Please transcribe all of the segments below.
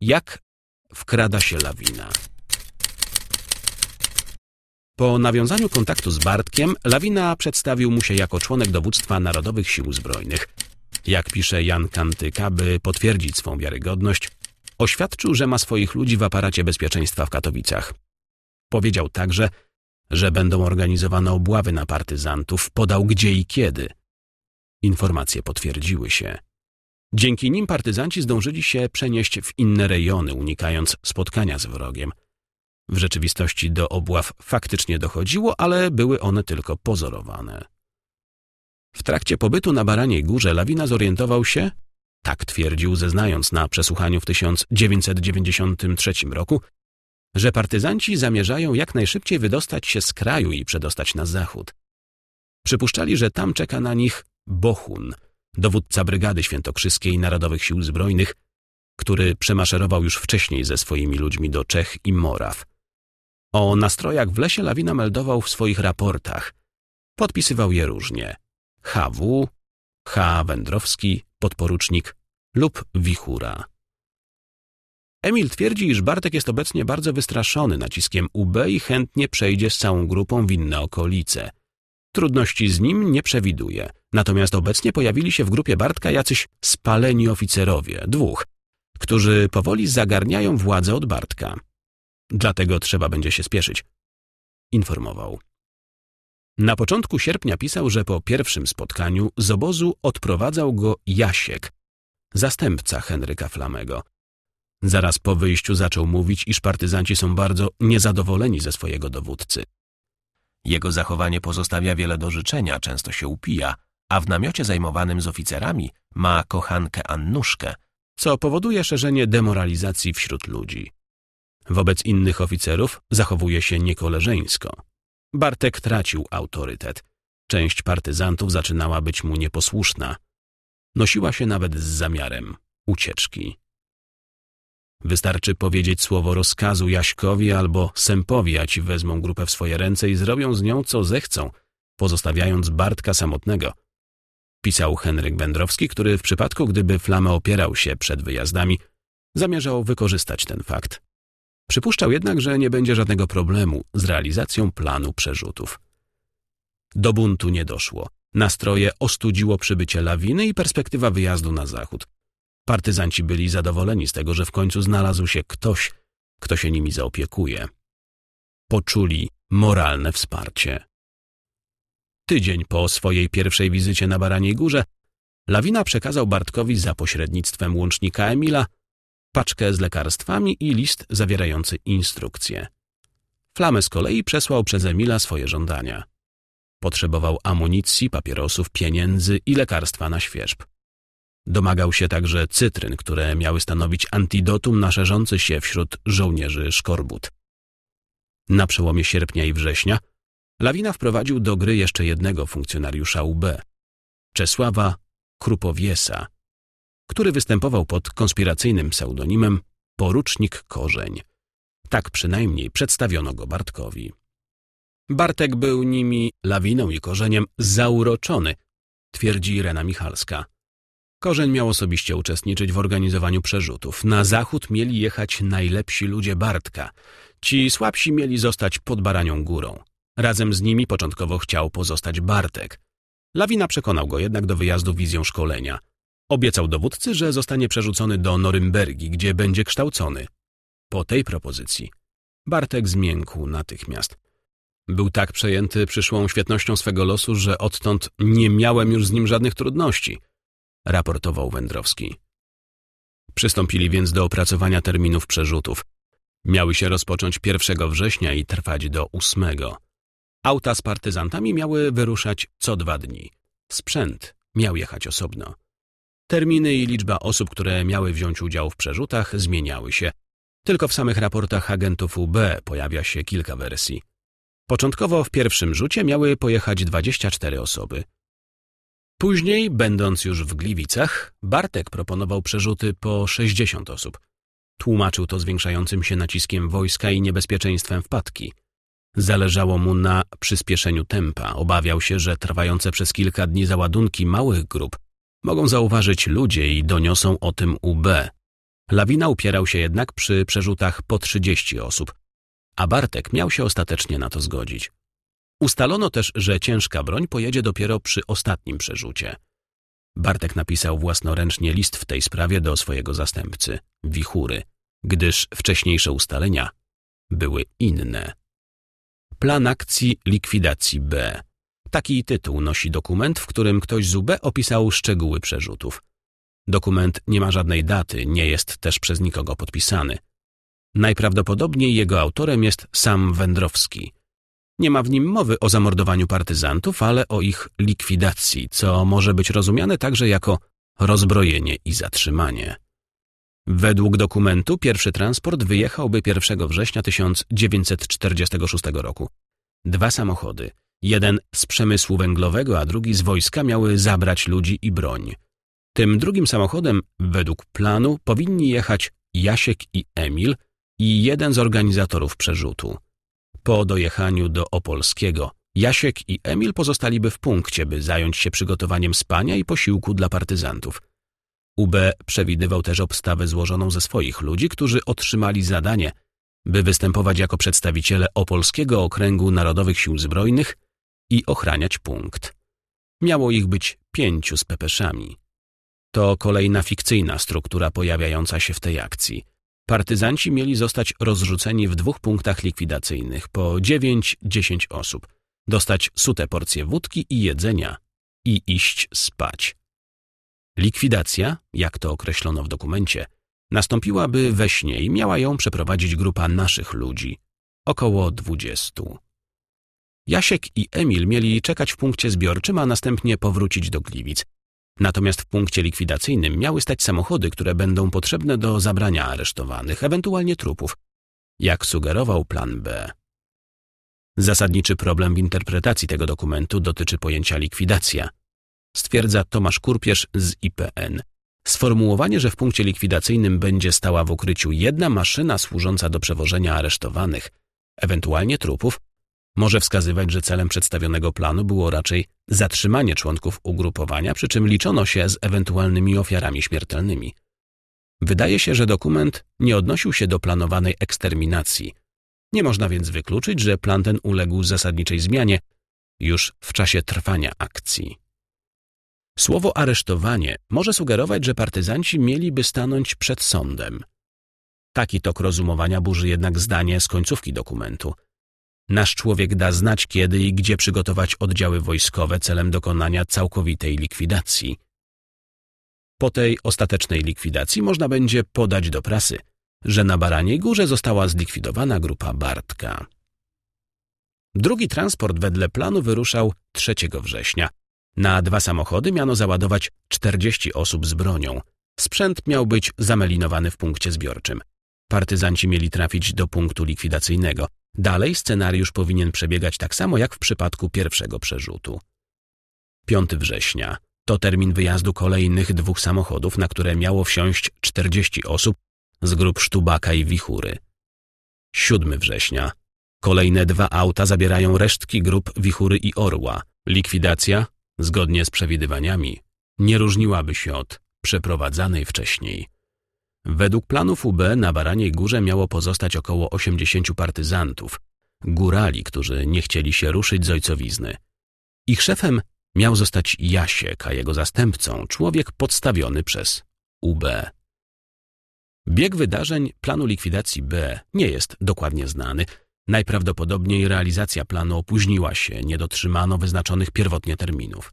Jak wkrada się lawina. Po nawiązaniu kontaktu z Bartkiem, Lawina przedstawił mu się jako członek dowództwa Narodowych Sił Zbrojnych. Jak pisze Jan Kantyka, by potwierdzić swą wiarygodność, oświadczył, że ma swoich ludzi w aparacie bezpieczeństwa w Katowicach. Powiedział także, że będą organizowane obławy na partyzantów, podał gdzie i kiedy. Informacje potwierdziły się. Dzięki nim partyzanci zdążyli się przenieść w inne rejony, unikając spotkania z wrogiem. W rzeczywistości do obław faktycznie dochodziło, ale były one tylko pozorowane. W trakcie pobytu na Baraniej Górze Lawina zorientował się, tak twierdził zeznając na przesłuchaniu w 1993 roku, że partyzanci zamierzają jak najszybciej wydostać się z kraju i przedostać na zachód. Przypuszczali, że tam czeka na nich Bohun, dowódca Brygady Świętokrzyskiej Narodowych Sił Zbrojnych, który przemaszerował już wcześniej ze swoimi ludźmi do Czech i Moraw. O nastrojach w lesie Lawina meldował w swoich raportach. Podpisywał je różnie. HW, H. Wędrowski, podporucznik lub Wichura. Emil twierdzi, iż Bartek jest obecnie bardzo wystraszony naciskiem UB i chętnie przejdzie z całą grupą w inne okolice. Trudności z nim nie przewiduje, natomiast obecnie pojawili się w grupie Bartka jacyś spaleni oficerowie, dwóch, którzy powoli zagarniają władzę od Bartka. Dlatego trzeba będzie się spieszyć. Informował. Na początku sierpnia pisał, że po pierwszym spotkaniu z obozu odprowadzał go Jasiek, zastępca Henryka Flamego. Zaraz po wyjściu zaczął mówić, iż partyzanci są bardzo niezadowoleni ze swojego dowódcy. Jego zachowanie pozostawia wiele do życzenia, często się upija, a w namiocie zajmowanym z oficerami ma kochankę Annuszkę, co powoduje szerzenie demoralizacji wśród ludzi. Wobec innych oficerów zachowuje się niekoleżeńsko. Bartek tracił autorytet. Część partyzantów zaczynała być mu nieposłuszna. Nosiła się nawet z zamiarem ucieczki. Wystarczy powiedzieć słowo rozkazu Jaśkowi albo Sępowi, a ci wezmą grupę w swoje ręce i zrobią z nią co zechcą, pozostawiając Bartka samotnego. Pisał Henryk Wędrowski, który w przypadku, gdyby Flamę opierał się przed wyjazdami, zamierzał wykorzystać ten fakt. Przypuszczał jednak, że nie będzie żadnego problemu z realizacją planu przerzutów. Do buntu nie doszło. Nastroje ostudziło przybycie lawiny i perspektywa wyjazdu na zachód. Partyzanci byli zadowoleni z tego, że w końcu znalazł się ktoś, kto się nimi zaopiekuje. Poczuli moralne wsparcie. Tydzień po swojej pierwszej wizycie na Baraniej Górze Lawina przekazał Bartkowi za pośrednictwem łącznika Emila paczkę z lekarstwami i list zawierający instrukcje. Flamę z kolei przesłał przez Emila swoje żądania. Potrzebował amunicji, papierosów, pieniędzy i lekarstwa na świeżb. Domagał się także cytryn, które miały stanowić antidotum na szerzący się wśród żołnierzy szkorbut. Na przełomie sierpnia i września Lawina wprowadził do gry jeszcze jednego funkcjonariusza UB, Czesława Krupowiesa, który występował pod konspiracyjnym pseudonimem Porucznik Korzeń. Tak przynajmniej przedstawiono go Bartkowi. Bartek był nimi, lawiną i korzeniem, zauroczony, twierdzi Irena Michalska. Korzeń miał osobiście uczestniczyć w organizowaniu przerzutów. Na zachód mieli jechać najlepsi ludzie Bartka. Ci słabsi mieli zostać pod Baranią Górą. Razem z nimi początkowo chciał pozostać Bartek. Lawina przekonał go jednak do wyjazdu wizją szkolenia. Obiecał dowódcy, że zostanie przerzucony do Norymbergi, gdzie będzie kształcony. Po tej propozycji Bartek zmiękł natychmiast. Był tak przejęty przyszłą świetnością swego losu, że odtąd nie miałem już z nim żadnych trudności, raportował Wędrowski. Przystąpili więc do opracowania terminów przerzutów. Miały się rozpocząć 1 września i trwać do 8. Auta z partyzantami miały wyruszać co dwa dni. Sprzęt miał jechać osobno. Terminy i liczba osób, które miały wziąć udział w przerzutach, zmieniały się. Tylko w samych raportach agentów UB pojawia się kilka wersji. Początkowo w pierwszym rzucie miały pojechać 24 osoby. Później, będąc już w Gliwicach, Bartek proponował przerzuty po 60 osób. Tłumaczył to zwiększającym się naciskiem wojska i niebezpieczeństwem wpadki. Zależało mu na przyspieszeniu tempa. Obawiał się, że trwające przez kilka dni załadunki małych grup mogą zauważyć ludzie i doniosą o tym UB. Lawina upierał się jednak przy przerzutach po 30 osób, a Bartek miał się ostatecznie na to zgodzić. Ustalono też, że ciężka broń pojedzie dopiero przy ostatnim przerzucie. Bartek napisał własnoręcznie list w tej sprawie do swojego zastępcy, Wichury, gdyż wcześniejsze ustalenia były inne. Plan akcji likwidacji B. Taki tytuł nosi dokument, w którym ktoś z UB opisał szczegóły przerzutów. Dokument nie ma żadnej daty, nie jest też przez nikogo podpisany. Najprawdopodobniej jego autorem jest sam Wędrowski. Nie ma w nim mowy o zamordowaniu partyzantów, ale o ich likwidacji, co może być rozumiane także jako rozbrojenie i zatrzymanie. Według dokumentu pierwszy transport wyjechałby 1 września 1946 roku. Dwa samochody, jeden z przemysłu węglowego, a drugi z wojska miały zabrać ludzi i broń. Tym drugim samochodem, według planu, powinni jechać Jasiek i Emil i jeden z organizatorów przerzutu. Po dojechaniu do Opolskiego, Jasiek i Emil pozostaliby w punkcie, by zająć się przygotowaniem spania i posiłku dla partyzantów. UB przewidywał też obstawę złożoną ze swoich ludzi, którzy otrzymali zadanie, by występować jako przedstawiciele Opolskiego Okręgu Narodowych Sił Zbrojnych i ochraniać punkt. Miało ich być pięciu z pepeszami. To kolejna fikcyjna struktura pojawiająca się w tej akcji. Partyzanci mieli zostać rozrzuceni w dwóch punktach likwidacyjnych po 9-10 osób, dostać sute porcje wódki i jedzenia i iść spać. Likwidacja, jak to określono w dokumencie, nastąpiłaby we śnie i miała ją przeprowadzić grupa naszych ludzi, około dwudziestu. Jasiek i Emil mieli czekać w punkcie zbiorczym, a następnie powrócić do Gliwic. Natomiast w punkcie likwidacyjnym miały stać samochody, które będą potrzebne do zabrania aresztowanych, ewentualnie trupów, jak sugerował plan B. Zasadniczy problem w interpretacji tego dokumentu dotyczy pojęcia likwidacja. Stwierdza Tomasz Kurpierz z IPN. Sformułowanie, że w punkcie likwidacyjnym będzie stała w ukryciu jedna maszyna służąca do przewożenia aresztowanych, ewentualnie trupów, może wskazywać, że celem przedstawionego planu było raczej zatrzymanie członków ugrupowania, przy czym liczono się z ewentualnymi ofiarami śmiertelnymi. Wydaje się, że dokument nie odnosił się do planowanej eksterminacji. Nie można więc wykluczyć, że plan ten uległ zasadniczej zmianie już w czasie trwania akcji. Słowo aresztowanie może sugerować, że partyzanci mieliby stanąć przed sądem. Taki tok rozumowania burzy jednak zdanie z końcówki dokumentu – Nasz człowiek da znać, kiedy i gdzie przygotować oddziały wojskowe celem dokonania całkowitej likwidacji. Po tej ostatecznej likwidacji można będzie podać do prasy, że na Baraniej Górze została zlikwidowana grupa Bartka. Drugi transport wedle planu wyruszał 3 września. Na dwa samochody miano załadować 40 osób z bronią. Sprzęt miał być zamelinowany w punkcie zbiorczym. Partyzanci mieli trafić do punktu likwidacyjnego. Dalej scenariusz powinien przebiegać tak samo jak w przypadku pierwszego przerzutu. 5 września to termin wyjazdu kolejnych dwóch samochodów, na które miało wsiąść 40 osób z grup Sztubaka i Wichury. 7 września kolejne dwa auta zabierają resztki grup Wichury i Orła. Likwidacja, zgodnie z przewidywaniami, nie różniłaby się od przeprowadzanej wcześniej. Według planów UB na Baraniej Górze miało pozostać około 80 partyzantów, górali, którzy nie chcieli się ruszyć z ojcowizny. Ich szefem miał zostać Jasiek, a jego zastępcą człowiek podstawiony przez UB. Bieg wydarzeń planu likwidacji B nie jest dokładnie znany. Najprawdopodobniej realizacja planu opóźniła się, nie dotrzymano wyznaczonych pierwotnie terminów.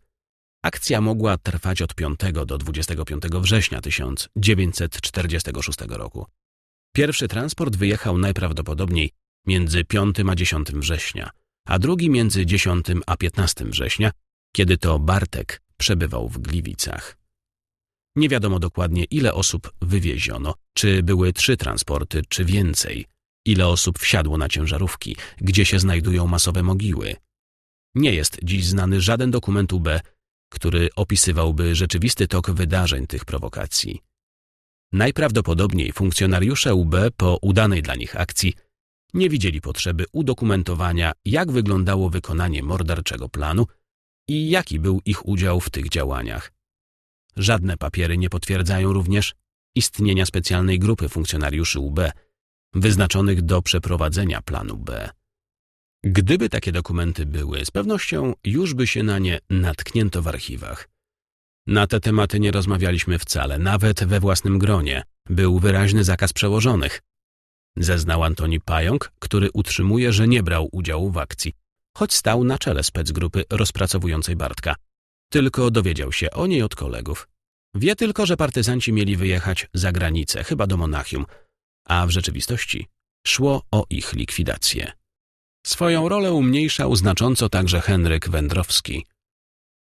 Akcja mogła trwać od 5 do 25 września 1946 roku. Pierwszy transport wyjechał najprawdopodobniej między 5 a 10 września, a drugi między 10 a 15 września, kiedy to Bartek przebywał w Gliwicach. Nie wiadomo dokładnie, ile osób wywieziono, czy były trzy transporty, czy więcej, ile osób wsiadło na ciężarówki, gdzie się znajdują masowe mogiły. Nie jest dziś znany żaden dokument UB, który opisywałby rzeczywisty tok wydarzeń tych prowokacji. Najprawdopodobniej funkcjonariusze UB po udanej dla nich akcji nie widzieli potrzeby udokumentowania, jak wyglądało wykonanie morderczego planu i jaki był ich udział w tych działaniach. Żadne papiery nie potwierdzają również, istnienia specjalnej grupy funkcjonariuszy UB, wyznaczonych do przeprowadzenia planu B. Gdyby takie dokumenty były, z pewnością już by się na nie natknięto w archiwach. Na te tematy nie rozmawialiśmy wcale, nawet we własnym gronie. Był wyraźny zakaz przełożonych. Zeznał Antoni Pająk, który utrzymuje, że nie brał udziału w akcji, choć stał na czele specgrupy rozpracowującej Bartka. Tylko dowiedział się o niej od kolegów. Wie tylko, że partyzanci mieli wyjechać za granicę, chyba do Monachium, a w rzeczywistości szło o ich likwidację. Swoją rolę umniejszał znacząco także Henryk Wędrowski.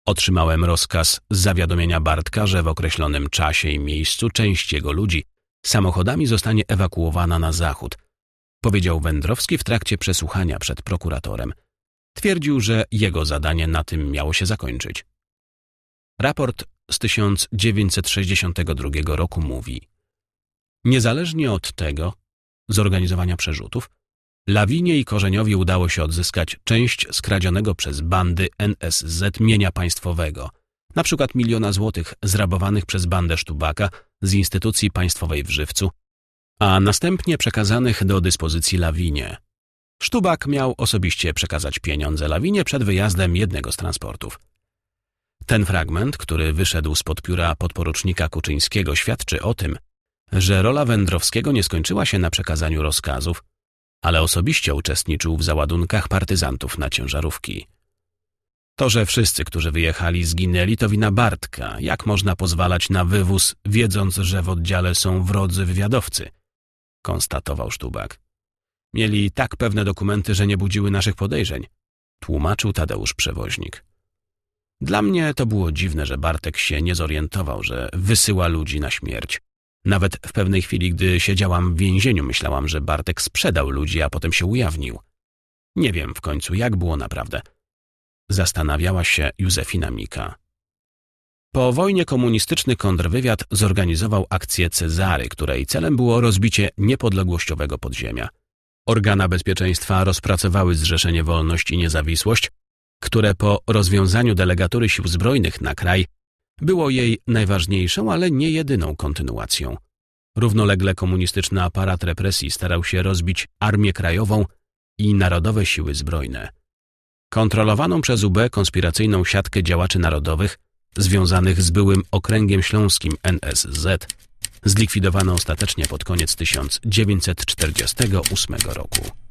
Otrzymałem rozkaz z zawiadomienia Bartka, że w określonym czasie i miejscu część jego ludzi samochodami zostanie ewakuowana na zachód, powiedział Wędrowski w trakcie przesłuchania przed prokuratorem. Twierdził, że jego zadanie na tym miało się zakończyć. Raport z 1962 roku mówi Niezależnie od tego, zorganizowania przerzutów, Lawinie i Korzeniowi udało się odzyskać część skradzionego przez bandy NSZ mienia państwowego, na przykład miliona złotych zrabowanych przez bandę Sztubaka z instytucji państwowej w Żywcu, a następnie przekazanych do dyspozycji Lawinie. Sztubak miał osobiście przekazać pieniądze Lawinie przed wyjazdem jednego z transportów. Ten fragment, który wyszedł spod pióra podporucznika Kuczyńskiego, świadczy o tym, że rola Wędrowskiego nie skończyła się na przekazaniu rozkazów, ale osobiście uczestniczył w załadunkach partyzantów na ciężarówki. To, że wszyscy, którzy wyjechali, zginęli, to wina Bartka. Jak można pozwalać na wywóz, wiedząc, że w oddziale są wrodzy wywiadowcy? Konstatował Sztubak. Mieli tak pewne dokumenty, że nie budziły naszych podejrzeń. Tłumaczył Tadeusz Przewoźnik. Dla mnie to było dziwne, że Bartek się nie zorientował, że wysyła ludzi na śmierć. Nawet w pewnej chwili, gdy siedziałam w więzieniu, myślałam, że Bartek sprzedał ludzi, a potem się ujawnił. Nie wiem w końcu, jak było naprawdę. Zastanawiała się Józefina Mika. Po wojnie komunistyczny kontrwywiad zorganizował akcję Cezary, której celem było rozbicie niepodległościowego podziemia. Organa bezpieczeństwa rozpracowały Zrzeszenie Wolność i Niezawisłość, które po rozwiązaniu delegatury sił zbrojnych na kraj było jej najważniejszą, ale nie jedyną kontynuacją. Równolegle komunistyczny aparat represji starał się rozbić Armię Krajową i Narodowe Siły Zbrojne. Kontrolowaną przez UB konspiracyjną siatkę działaczy narodowych związanych z byłym okręgiem śląskim NSZ zlikwidowano ostatecznie pod koniec 1948 roku.